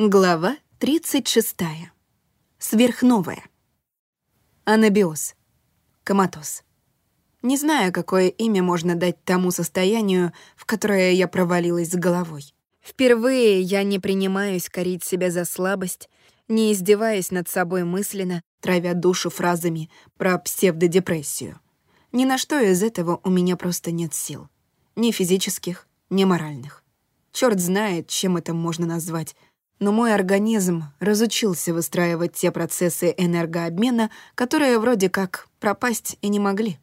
Глава 36. Сверхновая. Анабиоз. Коматоз. Не знаю, какое имя можно дать тому состоянию, в которое я провалилась с головой. Впервые я не принимаюсь корить себя за слабость, не издеваясь над собой мысленно, травя душу фразами про псевдодепрессию. Ни на что из этого у меня просто нет сил. Ни физических, ни моральных. Черт знает, чем это можно назвать, но мой организм разучился выстраивать те процессы энергообмена, которые вроде как пропасть и не могли.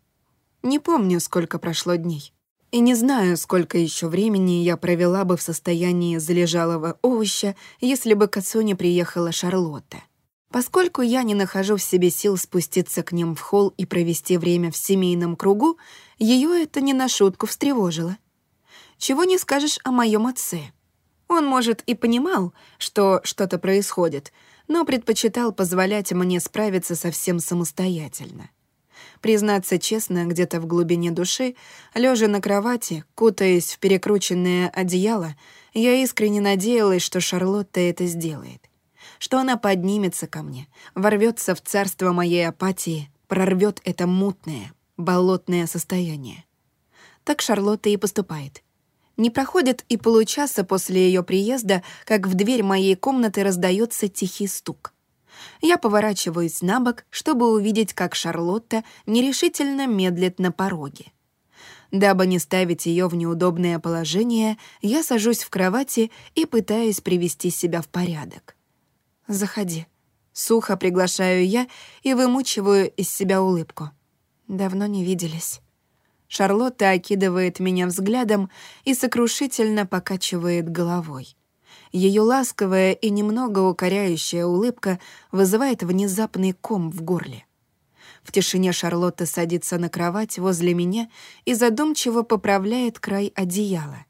Не помню, сколько прошло дней. И не знаю, сколько еще времени я провела бы в состоянии залежалого овоща, если бы к отцу не приехала Шарлотта. Поскольку я не нахожу в себе сил спуститься к ним в холл и провести время в семейном кругу, ее это не на шутку встревожило. Чего не скажешь о моем отце — он, может, и понимал, что что-то происходит, но предпочитал позволять мне справиться совсем самостоятельно. Признаться честно, где-то в глубине души, лежа на кровати, кутаясь в перекрученное одеяло, я искренне надеялась, что Шарлотта это сделает. Что она поднимется ко мне, ворвется в царство моей апатии, прорвет это мутное, болотное состояние. Так Шарлотта и поступает. Не проходит и получаса после ее приезда, как в дверь моей комнаты раздается тихий стук. Я поворачиваюсь на бок, чтобы увидеть, как Шарлотта нерешительно медлит на пороге. Дабы не ставить ее в неудобное положение, я сажусь в кровати и пытаюсь привести себя в порядок. «Заходи». Сухо приглашаю я и вымучиваю из себя улыбку. Давно не виделись. Шарлотта окидывает меня взглядом и сокрушительно покачивает головой. Ее ласковая и немного укоряющая улыбка вызывает внезапный ком в горле. В тишине Шарлотта садится на кровать возле меня и задумчиво поправляет край одеяла.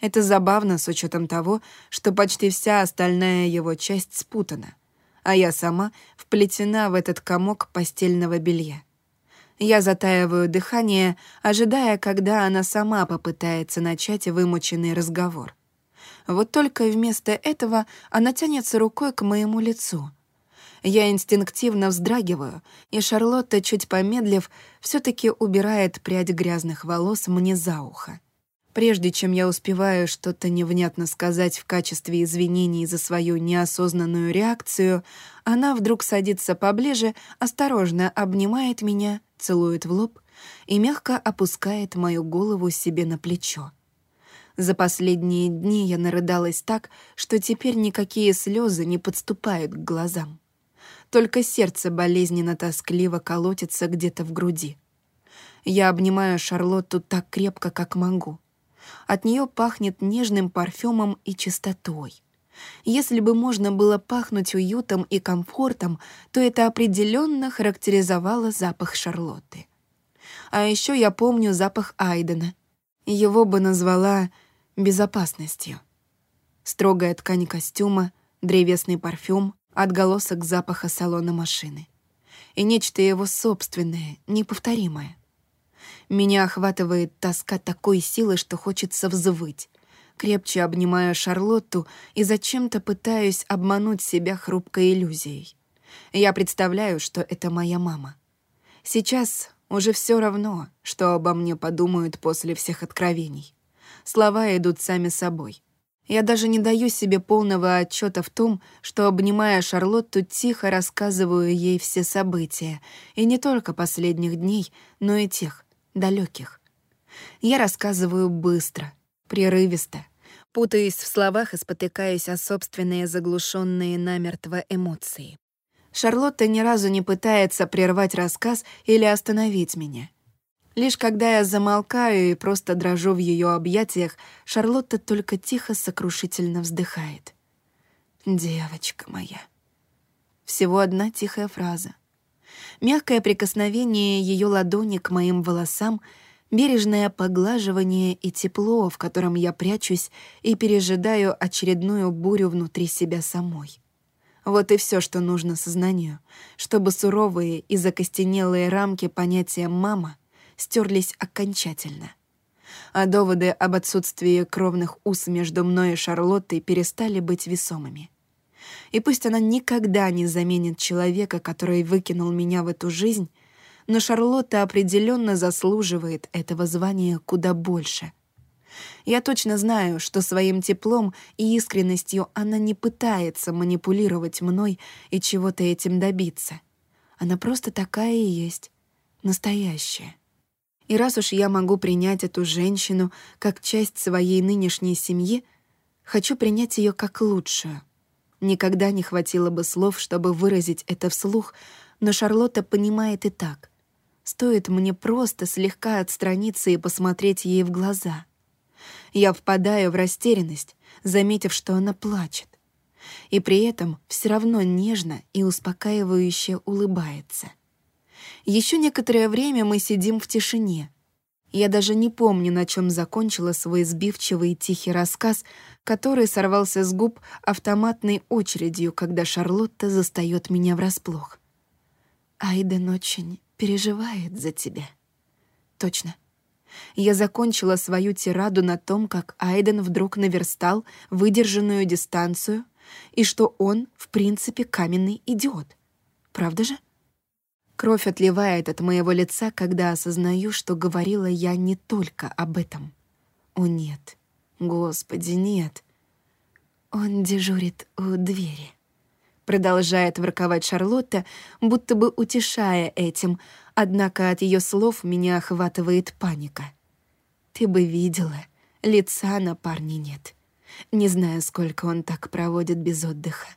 Это забавно с учетом того, что почти вся остальная его часть спутана, а я сама вплетена в этот комок постельного белья. Я затаиваю дыхание, ожидая, когда она сама попытается начать вымученный разговор. Вот только вместо этого она тянется рукой к моему лицу. Я инстинктивно вздрагиваю, и Шарлотта, чуть помедлив, все таки убирает прядь грязных волос мне за ухо. Прежде чем я успеваю что-то невнятно сказать в качестве извинений за свою неосознанную реакцию, она вдруг садится поближе, осторожно обнимает меня, целует в лоб и мягко опускает мою голову себе на плечо. За последние дни я нарыдалась так, что теперь никакие слезы не подступают к глазам. Только сердце болезненно-тоскливо колотится где-то в груди. Я обнимаю Шарлотту так крепко, как могу — от нее пахнет нежным парфюмом и чистотой. Если бы можно было пахнуть уютом и комфортом, то это определенно характеризовало запах Шарлотты. А еще я помню запах Айдена. Его бы назвала безопасностью. Строгая ткань костюма, древесный парфюм, отголосок запаха салона машины. И нечто его собственное, неповторимое. Меня охватывает тоска такой силы, что хочется взвыть. Крепче обнимаю Шарлотту и зачем-то пытаюсь обмануть себя хрупкой иллюзией. Я представляю, что это моя мама. Сейчас уже все равно, что обо мне подумают после всех откровений. Слова идут сами собой. Я даже не даю себе полного отчета в том, что, обнимая Шарлотту, тихо рассказываю ей все события, и не только последних дней, но и тех, далеких. Я рассказываю быстро, прерывисто, путаясь в словах и спотыкаясь о собственные заглушенные намертво эмоции. Шарлотта ни разу не пытается прервать рассказ или остановить меня. Лишь когда я замолкаю и просто дрожу в ее объятиях, Шарлотта только тихо сокрушительно вздыхает. «Девочка моя». Всего одна тихая фраза. Мягкое прикосновение ее ладони к моим волосам, бережное поглаживание и тепло, в котором я прячусь и пережидаю очередную бурю внутри себя самой. Вот и все, что нужно сознанию, чтобы суровые и закостенелые рамки понятия «мама» стерлись окончательно. А доводы об отсутствии кровных уз между мной и Шарлоттой перестали быть весомыми. И пусть она никогда не заменит человека, который выкинул меня в эту жизнь, но Шарлотта определенно заслуживает этого звания куда больше. Я точно знаю, что своим теплом и искренностью она не пытается манипулировать мной и чего-то этим добиться. Она просто такая и есть, настоящая. И раз уж я могу принять эту женщину как часть своей нынешней семьи, хочу принять ее как лучшую. Никогда не хватило бы слов, чтобы выразить это вслух, но Шарлотта понимает и так. Стоит мне просто слегка отстраниться и посмотреть ей в глаза. Я впадаю в растерянность, заметив, что она плачет. И при этом все равно нежно и успокаивающе улыбается. Еще некоторое время мы сидим в тишине. Я даже не помню, на чем закончила свой сбивчивый и тихий рассказ, который сорвался с губ автоматной очередью, когда Шарлотта застаёт меня врасплох. Айден очень переживает за тебя. Точно. Я закончила свою тираду на том, как Айден вдруг наверстал выдержанную дистанцию и что он, в принципе, каменный идиот. Правда же? Кровь отливает от моего лица, когда осознаю, что говорила я не только об этом. О нет, господи, нет. Он дежурит у двери. Продолжает ворковать Шарлотта, будто бы утешая этим, однако от ее слов меня охватывает паника. Ты бы видела, лица на парне нет. Не знаю, сколько он так проводит без отдыха.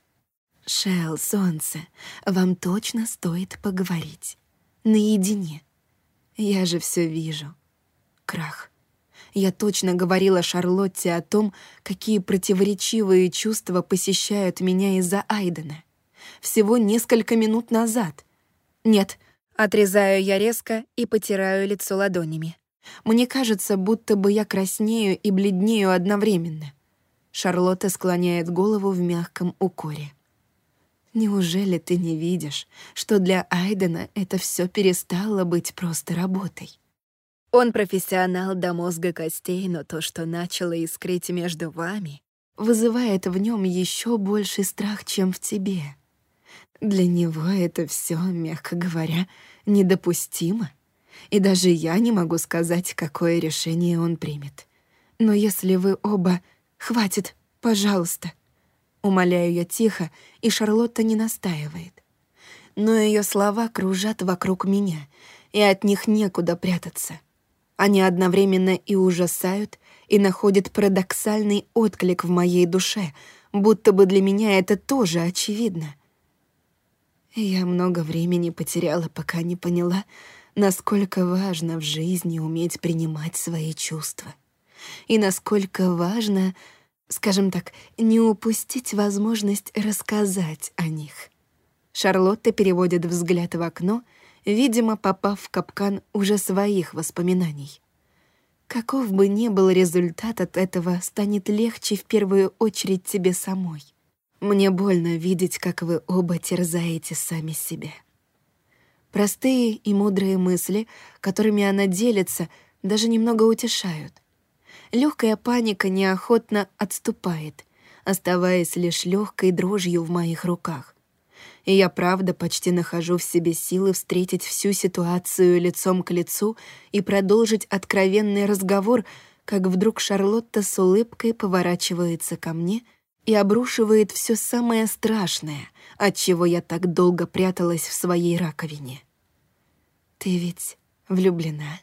«Шел, солнце, вам точно стоит поговорить. Наедине. Я же все вижу. Крах. Я точно говорила Шарлотте о том, какие противоречивые чувства посещают меня из-за Айдена. Всего несколько минут назад. Нет, отрезаю я резко и потираю лицо ладонями. Мне кажется, будто бы я краснею и бледнею одновременно. Шарлотта склоняет голову в мягком укоре. Неужели ты не видишь, что для Айдена это все перестало быть просто работой? Он профессионал до мозга костей, но то, что начало искрить между вами, вызывает в нем еще больший страх, чем в тебе. Для него это все, мягко говоря, недопустимо. И даже я не могу сказать, какое решение он примет. Но если вы оба... Хватит, пожалуйста. Умоляю я тихо, и Шарлотта не настаивает. Но ее слова кружат вокруг меня, и от них некуда прятаться. Они одновременно и ужасают, и находят парадоксальный отклик в моей душе, будто бы для меня это тоже очевидно. Я много времени потеряла, пока не поняла, насколько важно в жизни уметь принимать свои чувства. И насколько важно скажем так, не упустить возможность рассказать о них. Шарлотта переводит взгляд в окно, видимо, попав в капкан уже своих воспоминаний. Каков бы ни был результат от этого, станет легче в первую очередь тебе самой. Мне больно видеть, как вы оба терзаете сами себя. Простые и мудрые мысли, которыми она делится, даже немного утешают. Легкая паника неохотно отступает, оставаясь лишь легкой дрожью в моих руках. И я правда почти нахожу в себе силы встретить всю ситуацию лицом к лицу и продолжить откровенный разговор, как вдруг Шарлотта с улыбкой поворачивается ко мне и обрушивает все самое страшное, от чего я так долго пряталась в своей раковине. «Ты ведь влюблена?»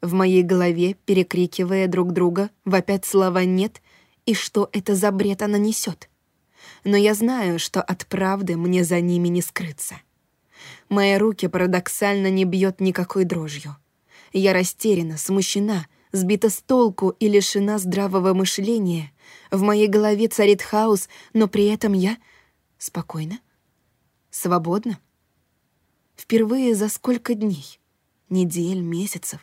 В моей голове, перекрикивая друг друга, вопят слова «нет» и что это за бред она несет. Но я знаю, что от правды мне за ними не скрыться. Мои руки парадоксально не бьет никакой дрожью. Я растеряна, смущена, сбита с толку и лишена здравого мышления. В моей голове царит хаос, но при этом я спокойна, свободна. Впервые за сколько дней, недель, месяцев.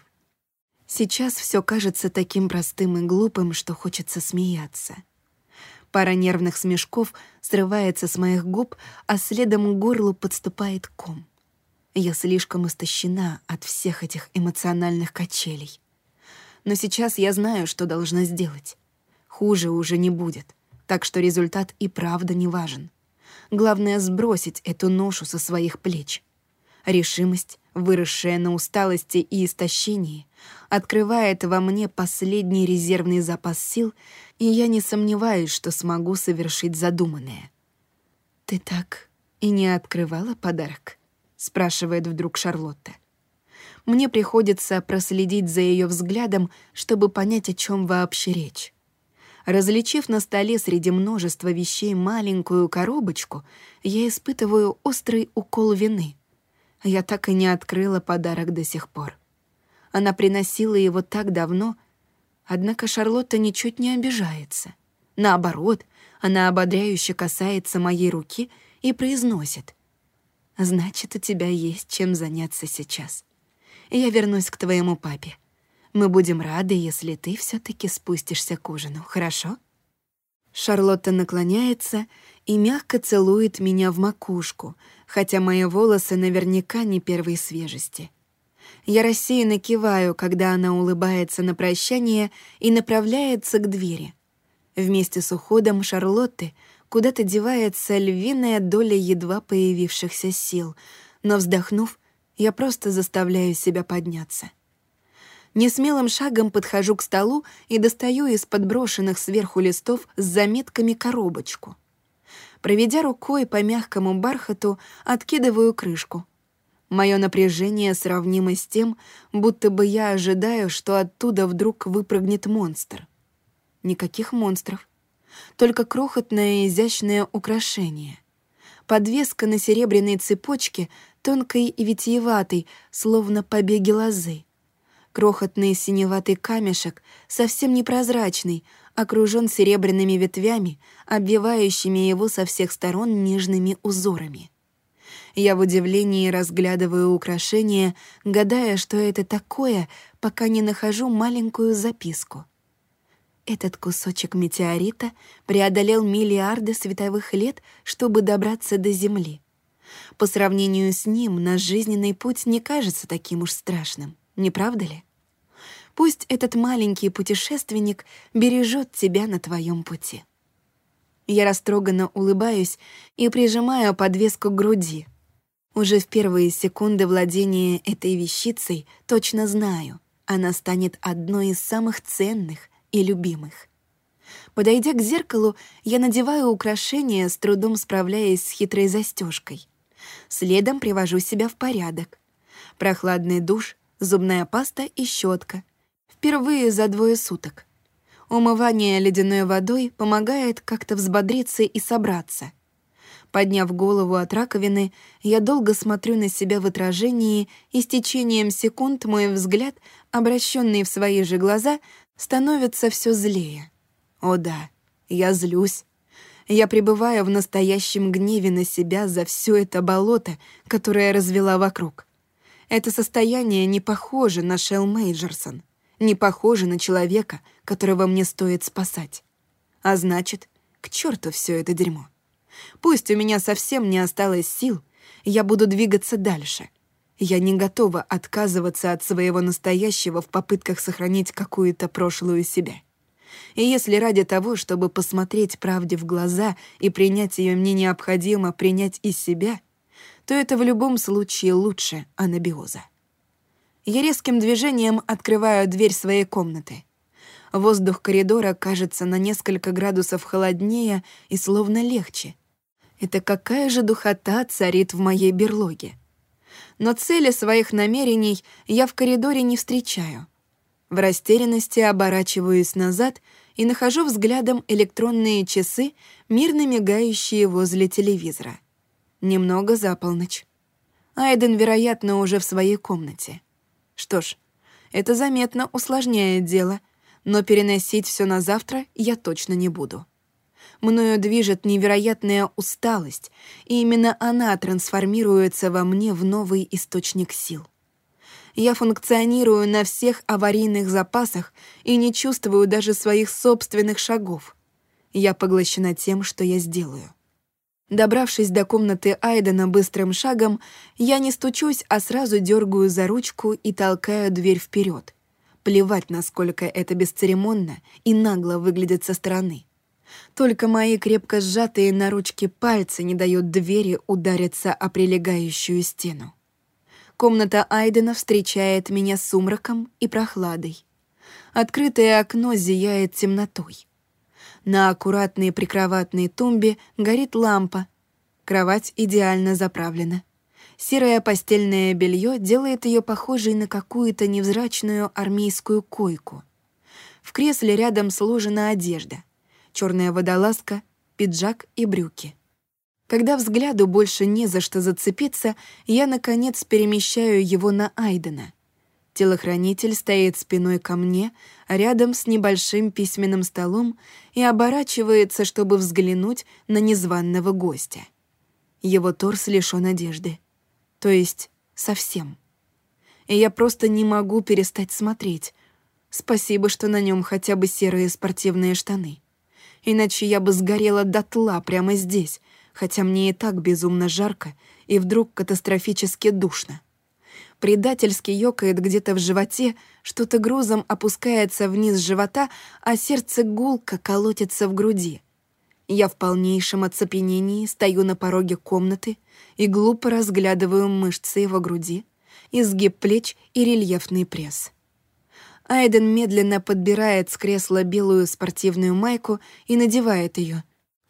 Сейчас все кажется таким простым и глупым, что хочется смеяться. Пара нервных смешков срывается с моих губ, а следом к горлу подступает ком. Я слишком истощена от всех этих эмоциональных качелей. Но сейчас я знаю, что должна сделать. Хуже уже не будет. так что результат и правда не важен. Главное — сбросить эту ношу со своих плеч. Решимость, выросшая на усталости и истощении, открывает во мне последний резервный запас сил, и я не сомневаюсь, что смогу совершить задуманное. «Ты так и не открывала подарок?» — спрашивает вдруг Шарлотта. Мне приходится проследить за ее взглядом, чтобы понять, о чем вообще речь. Различив на столе среди множества вещей маленькую коробочку, я испытываю острый укол вины. Я так и не открыла подарок до сих пор. Она приносила его так давно, однако Шарлотта ничуть не обижается. Наоборот, она ободряюще касается моей руки и произносит. «Значит, у тебя есть чем заняться сейчас. Я вернусь к твоему папе. Мы будем рады, если ты все таки спустишься к ужину, хорошо?» Шарлотта наклоняется и мягко целует меня в макушку, хотя мои волосы наверняка не первой свежести. Я рассеянно киваю, когда она улыбается на прощание и направляется к двери. Вместе с уходом Шарлотты куда-то девается львиная доля едва появившихся сил, но, вздохнув, я просто заставляю себя подняться. Несмелым шагом подхожу к столу и достаю из подброшенных сверху листов с заметками коробочку. Проведя рукой по мягкому бархату, откидываю крышку. Мое напряжение сравнимо с тем, будто бы я ожидаю, что оттуда вдруг выпрыгнет монстр. Никаких монстров. Только крохотное изящное украшение. Подвеска на серебряной цепочке, тонкой и витиеватой, словно побеги лозы. Крохотный синеватый камешек, совсем непрозрачный, окружен серебряными ветвями, обвивающими его со всех сторон нежными узорами. Я в удивлении разглядываю украшение, гадая, что это такое, пока не нахожу маленькую записку — этот кусочек метеорита преодолел миллиарды световых лет, чтобы добраться до Земли. По сравнению с ним наш жизненный путь не кажется таким уж страшным, не правда ли? Пусть этот маленький путешественник бережет тебя на твоем пути. Я растроганно улыбаюсь и прижимаю подвеску к груди. Уже в первые секунды владения этой вещицей точно знаю, она станет одной из самых ценных — и любимых. Подойдя к зеркалу, я надеваю украшение, с трудом справляясь с хитрой застежкой. Следом привожу себя в порядок. Прохладный душ, зубная паста и щетка. Впервые за двое суток. Умывание ледяной водой помогает как-то взбодриться и собраться. Подняв голову от раковины, я долго смотрю на себя в отражении, и с течением секунд мой взгляд, обращенный в свои же глаза, становится все злее. О да, я злюсь. Я пребываю в настоящем гневе на себя за все это болото, которое развела вокруг. Это состояние не похоже на Шел Мейджерсон, не похоже на человека, которого мне стоит спасать. А значит, к черту все это дерьмо. Пусть у меня совсем не осталось сил, я буду двигаться дальше — я не готова отказываться от своего настоящего в попытках сохранить какую-то прошлую себя. И если ради того, чтобы посмотреть правде в глаза и принять ее мне необходимо принять из себя, то это в любом случае лучше анабиоза. Я резким движением открываю дверь своей комнаты. Воздух коридора кажется на несколько градусов холоднее и словно легче. Это какая же духота царит в моей берлоге? но цели своих намерений я в коридоре не встречаю. В растерянности оборачиваюсь назад и нахожу взглядом электронные часы, мирно мигающие возле телевизора. Немного за полночь. Айден, вероятно, уже в своей комнате. Что ж, это заметно усложняет дело, но переносить все на завтра я точно не буду мною движет невероятная усталость, и именно она трансформируется во мне в новый источник сил. Я функционирую на всех аварийных запасах и не чувствую даже своих собственных шагов. Я поглощена тем, что я сделаю. Добравшись до комнаты Айдена быстрым шагом, я не стучусь, а сразу дергаю за ручку и толкаю дверь вперед. Плевать, насколько это бесцеремонно и нагло выглядит со стороны. Только мои крепко сжатые на ручке пальцы не дают двери удариться о прилегающую стену. Комната Айдена встречает меня сумраком и прохладой. Открытое окно зияет темнотой. На аккуратной прикроватной тумбе горит лампа. Кровать идеально заправлена. Серое постельное белье делает ее похожей на какую-то невзрачную армейскую койку. В кресле рядом сложена одежда. Черная водолазка, пиджак и брюки. Когда взгляду больше не за что зацепиться, я, наконец, перемещаю его на Айдена. Телохранитель стоит спиной ко мне, рядом с небольшим письменным столом и оборачивается, чтобы взглянуть на незваного гостя. Его торс лишён одежды. То есть совсем. И я просто не могу перестать смотреть. Спасибо, что на нем хотя бы серые спортивные штаны. Иначе я бы сгорела дотла прямо здесь, хотя мне и так безумно жарко и вдруг катастрофически душно. Предательски ёкает где-то в животе, что-то грузом опускается вниз живота, а сердце гулко колотится в груди. Я в полнейшем оцепенении стою на пороге комнаты и глупо разглядываю мышцы его груди, изгиб плеч и рельефный пресс. Айден медленно подбирает с кресла белую спортивную майку и надевает ее,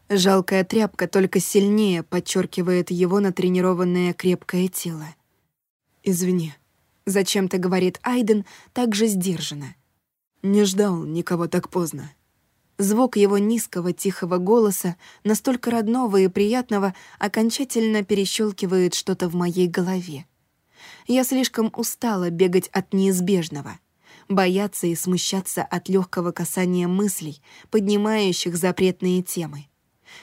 Жалкая тряпка только сильнее подчеркивает его натренированное крепкое тело. «Извини», — зачем-то говорит Айден так же сдержанно. «Не ждал никого так поздно». Звук его низкого тихого голоса, настолько родного и приятного, окончательно перещелкивает что-то в моей голове. Я слишком устала бегать от неизбежного, бояться и смущаться от легкого касания мыслей, поднимающих запретные темы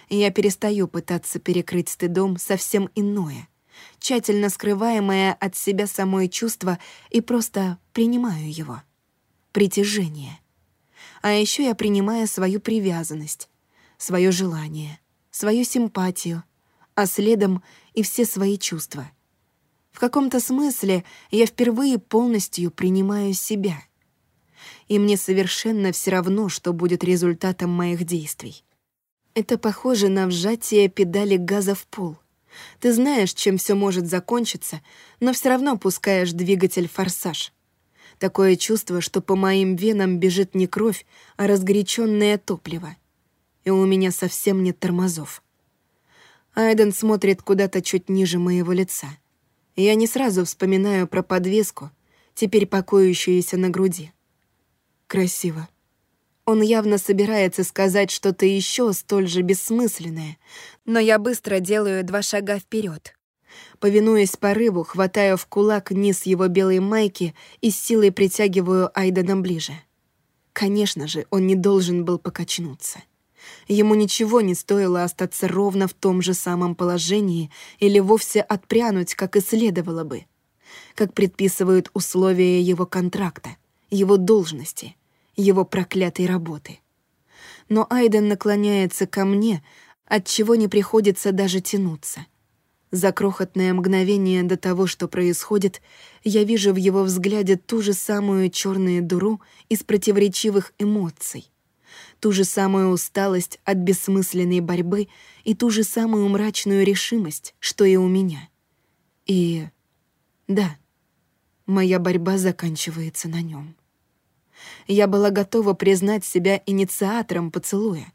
я перестаю пытаться перекрыть стыдом совсем иное, тщательно скрываемое от себя самое чувство и просто принимаю его. Притяжение. А еще я принимаю свою привязанность, свое желание, свою симпатию, а следом и все свои чувства. В каком-то смысле я впервые полностью принимаю себя. И мне совершенно все равно, что будет результатом моих действий. Это похоже на вжатие педали газа в пол. Ты знаешь, чем все может закончиться, но все равно пускаешь двигатель форсаж. Такое чувство, что по моим венам бежит не кровь, а разгоряченное топливо. И у меня совсем нет тормозов. Айден смотрит куда-то чуть ниже моего лица. Я не сразу вспоминаю про подвеску, теперь покоящуюся на груди. Красиво. Он явно собирается сказать что-то еще столь же бессмысленное, но я быстро делаю два шага вперед. Повинуясь порыву, хватаю в кулак низ его белой майки и с силой притягиваю Айдена ближе. Конечно же, он не должен был покачнуться. Ему ничего не стоило остаться ровно в том же самом положении или вовсе отпрянуть, как и следовало бы, как предписывают условия его контракта, его должности — его проклятой работы. Но Айден наклоняется ко мне, от чего не приходится даже тянуться. За крохотное мгновение до того, что происходит, я вижу в его взгляде ту же самую черную дуру из противоречивых эмоций, ту же самую усталость от бессмысленной борьбы и ту же самую мрачную решимость, что и у меня. И да, моя борьба заканчивается на нем. Я была готова признать себя инициатором поцелуя.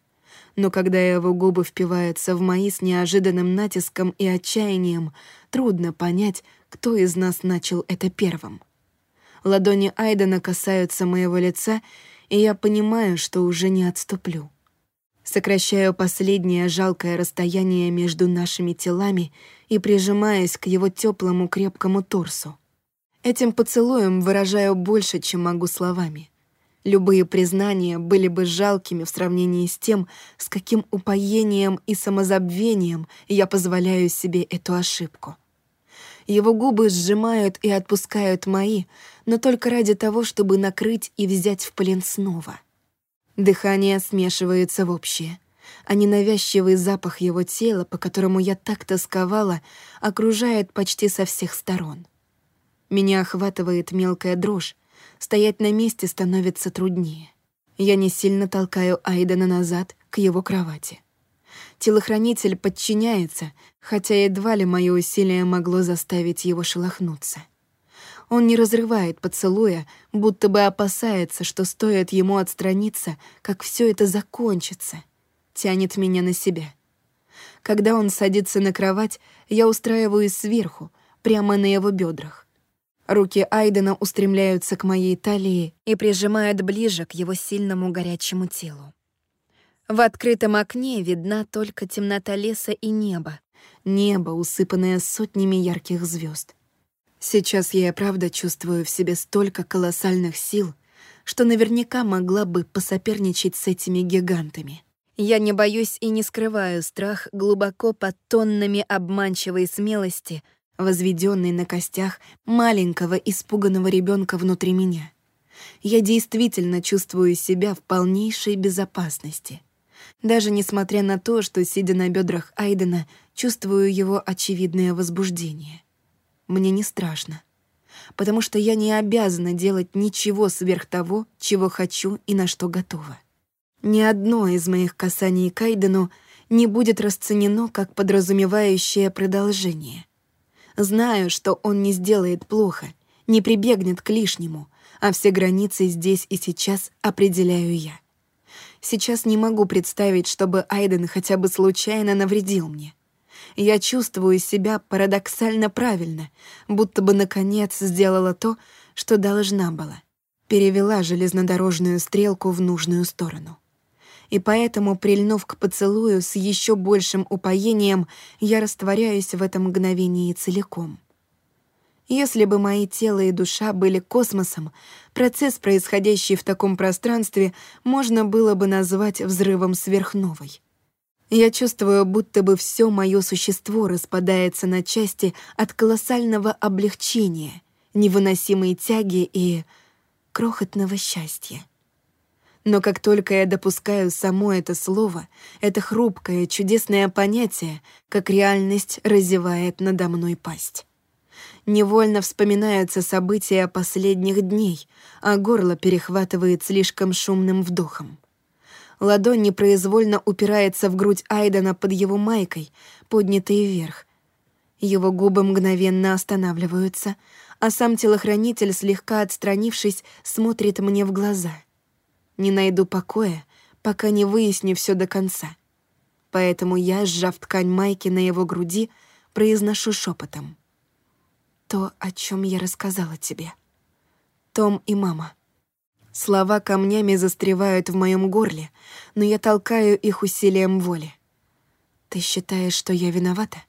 Но когда его губы впиваются в мои с неожиданным натиском и отчаянием, трудно понять, кто из нас начал это первым. Ладони Айдена касаются моего лица, и я понимаю, что уже не отступлю. Сокращаю последнее жалкое расстояние между нашими телами и прижимаясь к его теплому крепкому торсу. Этим поцелуем выражаю больше, чем могу словами. Любые признания были бы жалкими в сравнении с тем, с каким упоением и самозабвением я позволяю себе эту ошибку. Его губы сжимают и отпускают мои, но только ради того, чтобы накрыть и взять в плен снова. Дыхание смешивается в общее, а ненавязчивый запах его тела, по которому я так тосковала, окружает почти со всех сторон. Меня охватывает мелкая дрожь, Стоять на месте становится труднее. Я не сильно толкаю Айдена назад, к его кровати. Телохранитель подчиняется, хотя едва ли мое усилие могло заставить его шелохнуться. Он не разрывает поцелуя, будто бы опасается, что стоит ему отстраниться, как все это закончится. Тянет меня на себя. Когда он садится на кровать, я устраиваюсь сверху, прямо на его бедрах. Руки Айдена устремляются к моей талии и прижимают ближе к его сильному горячему телу. В открытом окне видна только темнота леса и небо. Небо, усыпанное сотнями ярких звезд. Сейчас я и правда чувствую в себе столько колоссальных сил, что наверняка могла бы посоперничать с этими гигантами. Я не боюсь и не скрываю страх глубоко под тоннами обманчивой смелости, возведенной на костях маленького испуганного ребенка внутри меня. Я действительно чувствую себя в полнейшей безопасности — даже несмотря на то, что, сидя на бедрах Айдена, чувствую его очевидное возбуждение. Мне не страшно, потому что я не обязана делать ничего сверх того, чего хочу и на что готова. Ни одно из моих касаний к Айдену не будет расценено как подразумевающее продолжение. Знаю, что он не сделает плохо, не прибегнет к лишнему, а все границы здесь и сейчас определяю я. Сейчас не могу представить, чтобы Айден хотя бы случайно навредил мне. Я чувствую себя парадоксально правильно, будто бы наконец сделала то, что должна была. Перевела железнодорожную стрелку в нужную сторону. И поэтому, прильнув к поцелую с еще большим упоением, я растворяюсь в этом мгновении целиком — если бы мои тело и душа были космосом, процесс, происходящий в таком пространстве, можно было бы назвать взрывом сверхновой. Я чувствую, будто бы все мое существо распадается на части от колоссального облегчения, невыносимой тяги и крохотного счастья. Но как только я допускаю само это слово, это хрупкое, чудесное понятие, как реальность разевает надо мной пасть. Невольно вспоминаются события последних дней, а горло перехватывает слишком шумным вдохом. Ладонь непроизвольно упирается в грудь Айдена под его майкой, поднятой вверх. Его губы мгновенно останавливаются, а сам телохранитель, слегка отстранившись, смотрит мне в глаза. Не найду покоя, пока не выясню все до конца. Поэтому я, сжав ткань майки на его груди, произношу шепотом то, о чем я рассказала тебе. Том и мама. Слова камнями застревают в моем горле, но я толкаю их усилием воли. Ты считаешь, что я виновата?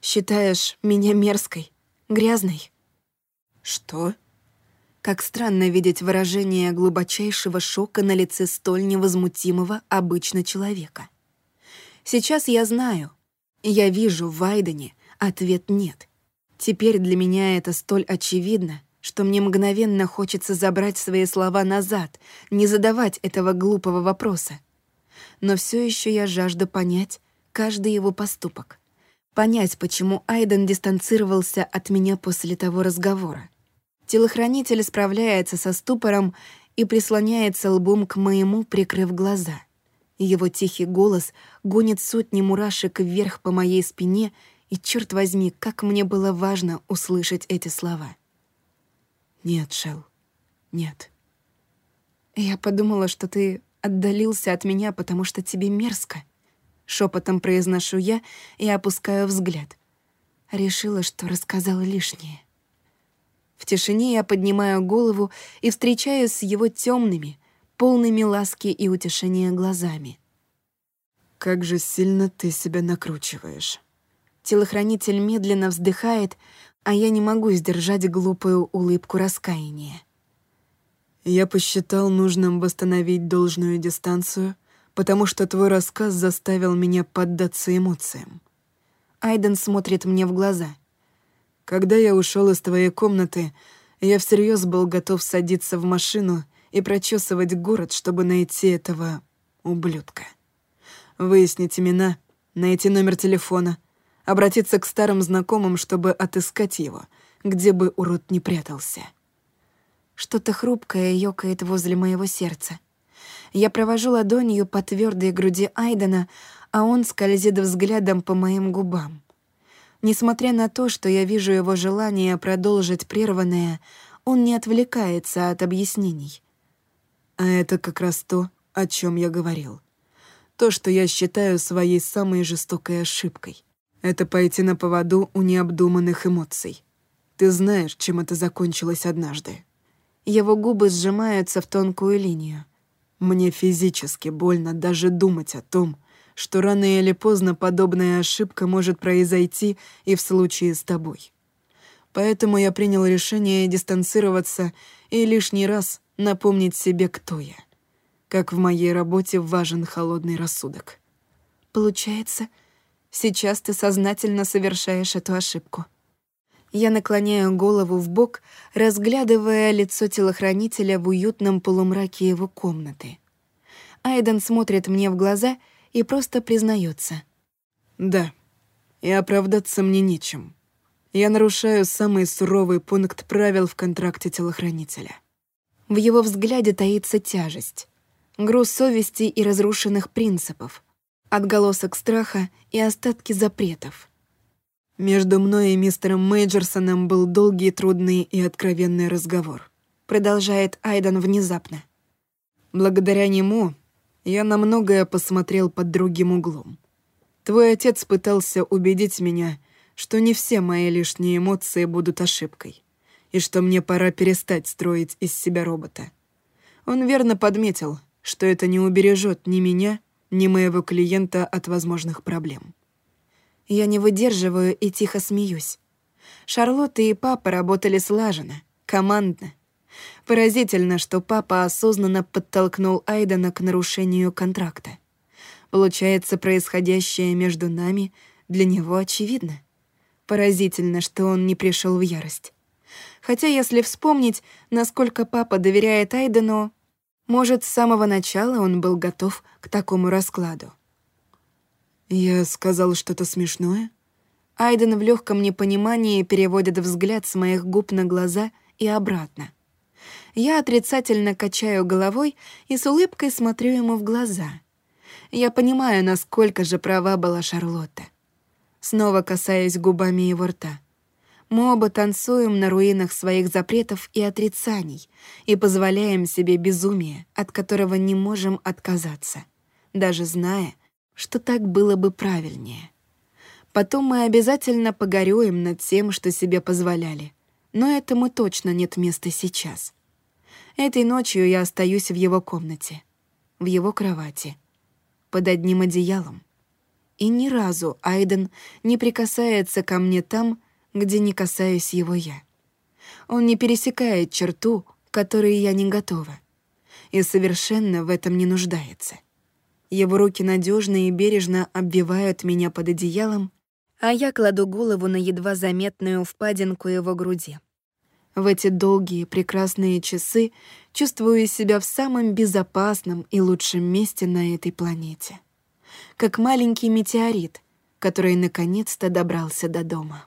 Считаешь меня мерзкой, грязной? Что? Как странно видеть выражение глубочайшего шока на лице столь невозмутимого обычно человека. Сейчас я знаю, я вижу в Вайдене ответ «нет». Теперь для меня это столь очевидно, что мне мгновенно хочется забрать свои слова назад, не задавать этого глупого вопроса. Но все еще я жажду понять каждый его поступок. Понять, почему Айден дистанцировался от меня после того разговора. Телохранитель справляется со ступором и прислоняется лбом к моему, прикрыв глаза. Его тихий голос гонит сотни мурашек вверх по моей спине и, черт возьми, как мне было важно услышать эти слова. «Нет, Шел, нет». «Я подумала, что ты отдалился от меня, потому что тебе мерзко». Шепотом произношу я и опускаю взгляд. Решила, что рассказала лишнее. В тишине я поднимаю голову и встречаюсь с его темными, полными ласки и утешения глазами. «Как же сильно ты себя накручиваешь». Телохранитель медленно вздыхает, а я не могу сдержать глупую улыбку раскаяния. Я посчитал нужным восстановить должную дистанцию, потому что твой рассказ заставил меня поддаться эмоциям. Айден смотрит мне в глаза. Когда я ушел из твоей комнаты, я всерьез был готов садиться в машину и прочесывать город, чтобы найти этого ублюдка. Выяснить имена, найти номер телефона — обратиться к старым знакомым, чтобы отыскать его, где бы урод не прятался. Что-то хрупкое ёкает возле моего сердца. Я провожу ладонью по твердой груди Айдена, а он скользит взглядом по моим губам. Несмотря на то, что я вижу его желание продолжить прерванное, он не отвлекается от объяснений. А это как раз то, о чем я говорил. То, что я считаю своей самой жестокой ошибкой. Это пойти на поводу у необдуманных эмоций. Ты знаешь, чем это закончилось однажды. Его губы сжимаются в тонкую линию. Мне физически больно даже думать о том, что рано или поздно подобная ошибка может произойти и в случае с тобой. Поэтому я принял решение дистанцироваться и лишний раз напомнить себе, кто я. Как в моей работе важен холодный рассудок. Получается, сейчас ты сознательно совершаешь эту ошибку. Я наклоняю голову в бок, разглядывая лицо телохранителя в уютном полумраке его комнаты. Айден смотрит мне в глаза и просто признается. «Да, и оправдаться мне нечем. Я нарушаю самый суровый пункт правил в контракте телохранителя». В его взгляде таится тяжесть, груз совести и разрушенных принципов, отголосок страха и остатки запретов — между мной и мистером Мейджерсоном был долгий, трудный и откровенный разговор. Продолжает Айден внезапно. Благодаря нему я на многое посмотрел под другим углом. Твой отец пытался убедить меня, что не все мои лишние эмоции будут ошибкой, и что мне пора перестать строить из себя робота. Он верно подметил, что это не убережет ни меня, ни моего клиента от возможных проблем. Я не выдерживаю и тихо смеюсь. Шарлотта и папа работали слаженно, командно. Поразительно, что папа осознанно подтолкнул Айдена к нарушению контракта. Получается, происходящее между нами для него очевидно. Поразительно, что он не пришел в ярость. Хотя, если вспомнить, насколько папа доверяет Айдену, может, с самого начала он был готов к такому раскладу. «Я сказал что-то смешное?» Айден в легком непонимании переводит взгляд с моих губ на глаза и обратно. Я отрицательно качаю головой и с улыбкой смотрю ему в глаза. Я понимаю, насколько же права была Шарлотта. Снова касаюсь губами его рта. Мы оба танцуем на руинах своих запретов и отрицаний и позволяем себе безумие, от которого не можем отказаться, даже зная, что так было бы правильнее. Потом мы обязательно погорюем над тем, что себе позволяли. Но этому точно нет места сейчас. Этой ночью я остаюсь в его комнате, в его кровати, под одним одеялом. И ни разу Айден не прикасается ко мне там, где не касаюсь его я. Он не пересекает черту, которой я не готова, и совершенно в этом не нуждается. Его руки надежно и бережно обвивают меня под одеялом, а я кладу голову на едва заметную впадинку его груди. В эти долгие прекрасные часы чувствую себя в самом безопасном и лучшем месте на этой планете. Как маленький метеорит, который наконец-то добрался до дома.